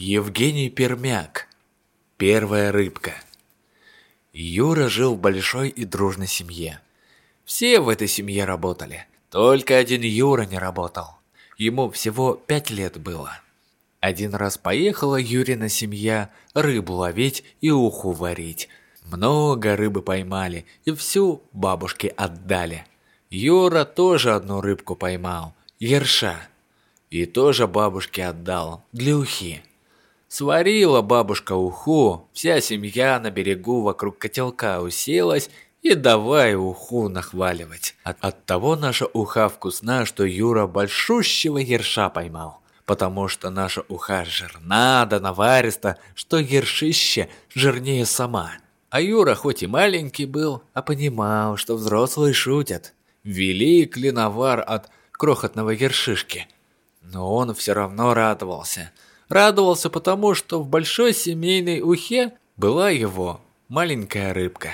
Евгений Пермяк. Первая рыбка. Юра жил в большой и дружной семье. Все в этой семье работали. Только один Юра не работал. Ему всего пять лет было. Один раз поехала Юрина семья рыбу ловить и уху варить. Много рыбы поймали и всю бабушке отдали. Юра тоже одну рыбку поймал, ерша. И тоже бабушке отдал, для ухи. Сварила бабушка уху, вся семья на берегу вокруг котелка уселась и давай уху нахваливать. От, от того наша уха вкусна, что Юра большущего ерша поймал. Потому что наша уха жирна да навариста, что ершище жирнее сама. А Юра хоть и маленький был, а понимал, что взрослые шутят. Велик ли навар от крохотного ершишки? Но он все равно радовался – Радовался потому, что в большой семейной ухе была его маленькая рыбка.